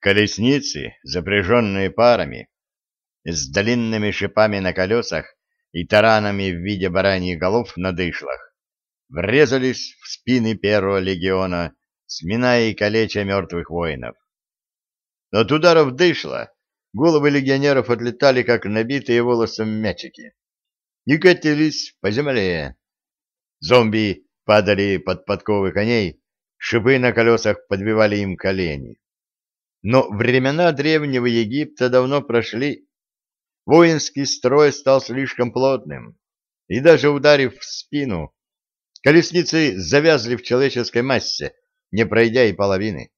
Колесницы, запряженные парами, с длинными шипами на колесах и таранами в виде бараньих голов на дышлах, врезались в спины первого легиона, сминая и калеча мертвых воинов. От ударов дышла головы легионеров отлетали, как набитые волосом мячики, и катились по земле. Зомби падали под подковы коней, шипы на колесах подбивали им колени. Но времена древнего Египта давно прошли. Воинский строй стал слишком плотным, и даже ударив в спину, колесницы завязли в человеческой массе, не пройдя и половины.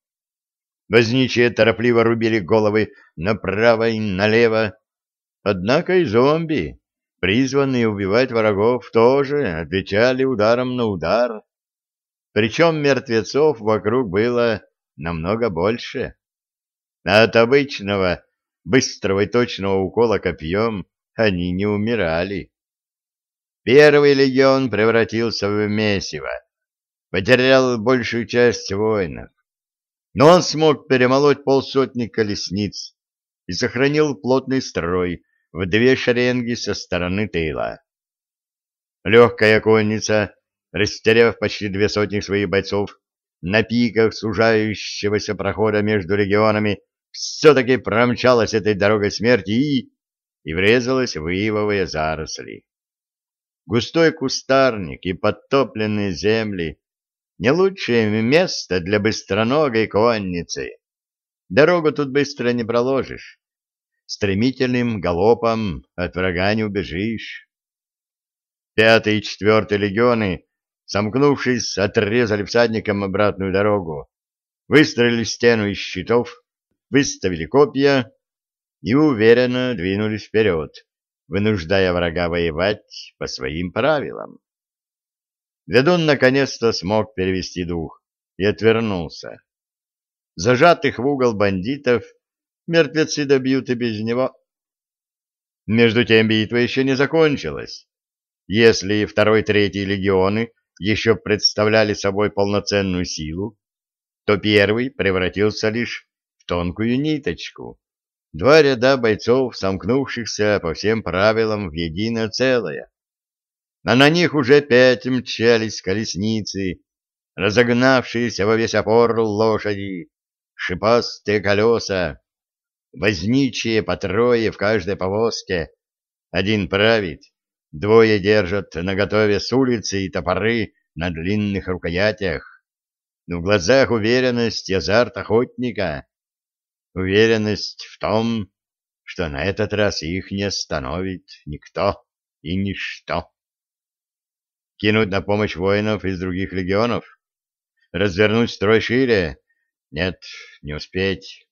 Возничие торопливо рубили головы направо и налево. Однако и зомби, призванные убивать врагов, тоже отвечали ударом на удар. Причем мертвецов вокруг было намного больше. А от обычного, быстрого и точного укола копьем они не умирали. Первый легион превратился в месиво, потерял большую часть воинов. Но он смог перемолоть полсотни колесниц и сохранил плотный строй в две шеренги со стороны тыла. Легкая конница, растеряв почти две сотни своих бойцов, на пиках сужающегося прохода между регионами все-таки промчалась этой дорогой смерти и... и врезалась в ивовые заросли. Густой кустарник и подтопленные земли — не лучшее место для быстроногой конницы. Дорогу тут быстро не проложишь. Стремительным галопом от врага не убежишь. Пятый и четвертый легионы, сомкнувшись, отрезали всадникам обратную дорогу, выстроили стену из щитов, выставили копья и уверенно двинулись вперед, вынуждая врага воевать по своим правилам. Ведун наконец-то смог перевести дух и отвернулся. Зажатых в угол бандитов мертвецы добьют и без него. Между тем битва еще не закончилась. Если второй-третий легионы еще представляли собой полноценную силу, то первый превратился лишь в тонкую ниточку. Два ряда бойцов, сомкнувшихся по всем правилам в единое целое. А на них уже пять мчались колесницы, разогнавшиеся во весь опор лошади, шипастые колеса, возничие по трое в каждой повозке. Один правит, двое держат наготове с улицы и топоры на длинных рукоятях. В глазах уверенность и азарт охотника. Уверенность в том, что на этот раз их не остановит никто и ничто. Кинуть на помощь воинов из других легионов? Развернуть строй шире? Нет, не успеть.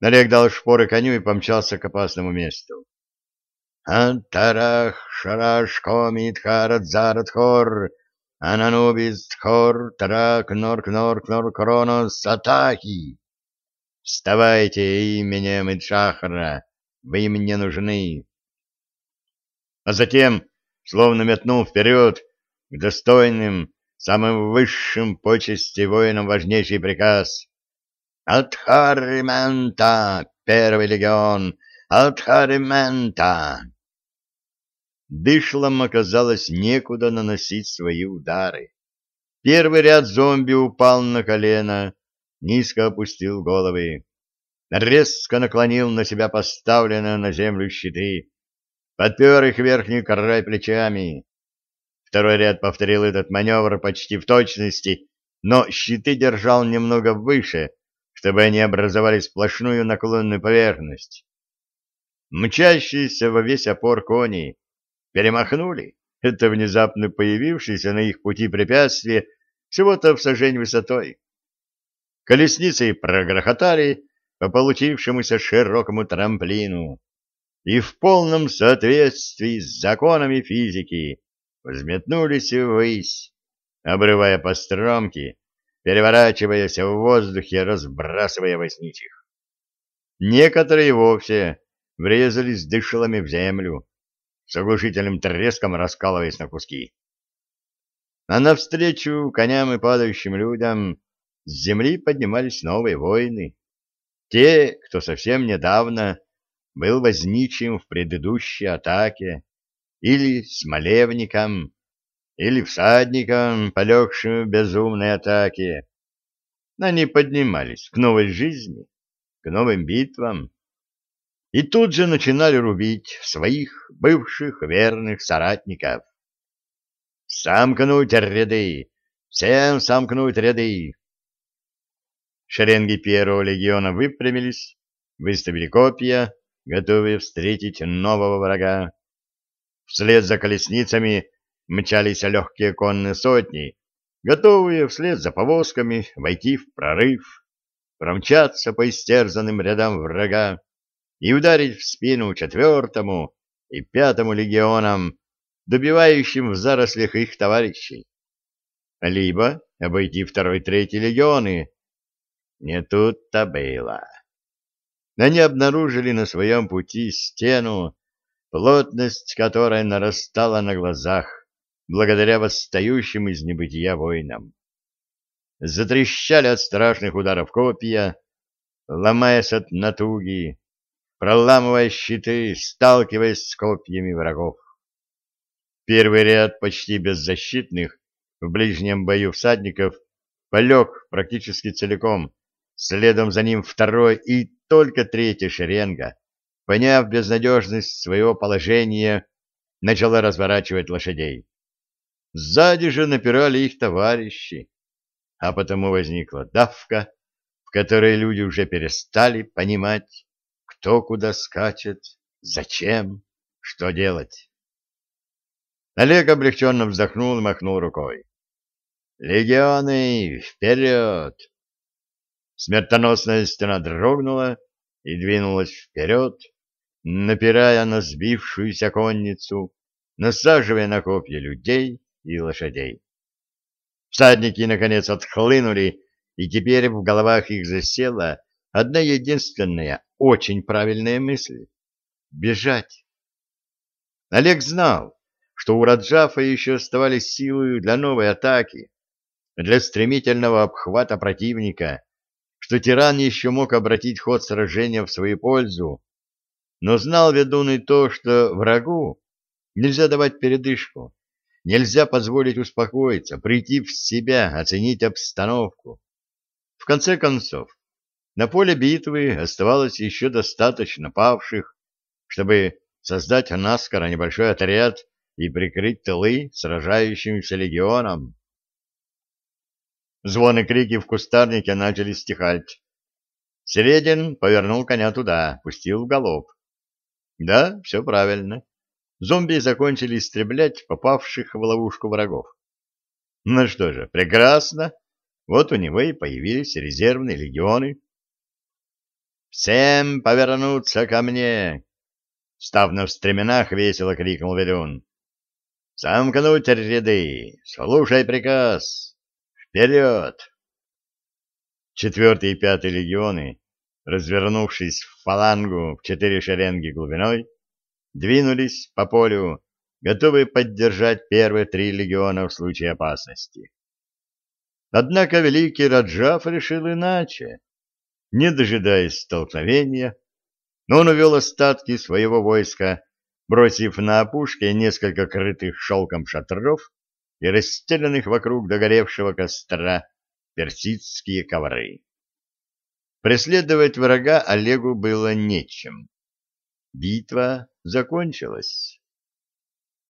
Налег дал шпоры коню и помчался к опасному месту. Антарах, шараш, комит, харат, зарат, хор, ананубис, хор, тарак, норк, норк, норк, кронос, атаки! Вставайте именем Идшахара, вы мне нужны. А затем, словно метнул вперед, к достойным, самым высшим почести воинам важнейший приказ. «Атхаримента! Первый легион! Атхаримента!» Дышлам оказалось некуда наносить свои удары. Первый ряд зомби упал на колено, низко опустил головы, резко наклонил на себя поставленные на землю щиты, подпер их верхний край плечами. Второй ряд повторил этот маневр почти в точности, но щиты держал немного выше, чтобы они образовали сплошную наклонную поверхность. Мчащиеся во весь опор кони перемахнули это внезапно появившееся на их пути препятствие всего-то в сажень высотой. Колесницы прогрохотали по получившемуся широкому трамплину и в полном соответствии с законами физики взметнулись ввысь, обрывая постромки, переворачиваясь в воздухе, разбрасывая восничих. Некоторые вовсе врезались дышлами в землю, с оглушительным треском раскалываясь на куски. А навстречу коням и падающим людям с земли поднимались новые войны. те, кто совсем недавно был возничим в предыдущей атаке, или смолевником, или всадником, полегшим в безумной атаке. Они поднимались к новой жизни, к новым битвам, и тут же начинали рубить своих бывших верных соратников. «Сомкнуть ряды! Всем сомкнуть ряды!» Шеренги первого легиона выпрямились, выставили копья, готовые встретить нового врага. Вслед за колесницами мчались легкие конные сотни, готовые вслед за повозками войти в прорыв, промчаться по истерзанным рядам врага и ударить в спину четвертому и пятому легионам, добивающим в зарослях их товарищей. Либо обойти второй-третий легионы. Не тут-то было. Они обнаружили на своем пути стену, плотность которой нарастала на глазах, благодаря восстающим из небытия воинам. Затрещали от страшных ударов копья, ломаясь от натуги, проламывая щиты, сталкиваясь с копьями врагов. Первый ряд почти беззащитных в ближнем бою всадников полег практически целиком, следом за ним второй и только третья шеренга, поняв безнадежность своего положения, начала разворачивать лошадей. Сзади же напирали их товарищи, а потому возникла давка, в которой люди уже перестали понимать, кто куда скачет, зачем, что делать. Олег облегченно вздохнул и махнул рукой. «Легионы, вперед!» Смертоносная стена дрогнула и двинулась вперед, напирая на сбившуюся конницу, насаживая на копья людей и лошадей. Всадники, наконец, отхлынули, и теперь в головах их засела одна единственная, очень правильная мысль — бежать. Олег знал, что у Раджафа еще оставались силы для новой атаки, для стремительного обхвата противника, что тиран еще мог обратить ход сражения в свою пользу, но знал ведун и то, что врагу нельзя давать передышку, нельзя позволить успокоиться, прийти в себя, оценить обстановку. В конце концов, на поле битвы оставалось еще достаточно павших, чтобы создать наскоро небольшой отряд и прикрыть тылы сражающимся легионам. Звоны крики в кустарнике начали стихать. Середин повернул коня туда, пустил в галоп. Да, все правильно. Зомби закончили истреблять попавших в ловушку врагов. Ну что же, прекрасно. Вот у него и появились резервные легионы. «Всем повернуться ко мне!» Став на стременах, весело крикнул ведун. «Замкнуть ряды! Слушай приказ! Вперед!» Четвертый и пятый легионы, развернувшись в фалангу в четыре шеренги глубиной, двинулись по полю, готовые поддержать первые три легиона в случае опасности. Однако великий Раджав решил иначе. Не дожидаясь столкновения, но он увел остатки своего войска, бросив на опушке несколько крытых шелком шатров и расстеленных вокруг догоревшего костра персидские ковры. Преследовать врага Олегу было нечем. Битва закончилась.